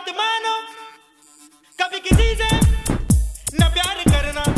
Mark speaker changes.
Speaker 1: बात मानो। कभी किसी से न प्यार करना।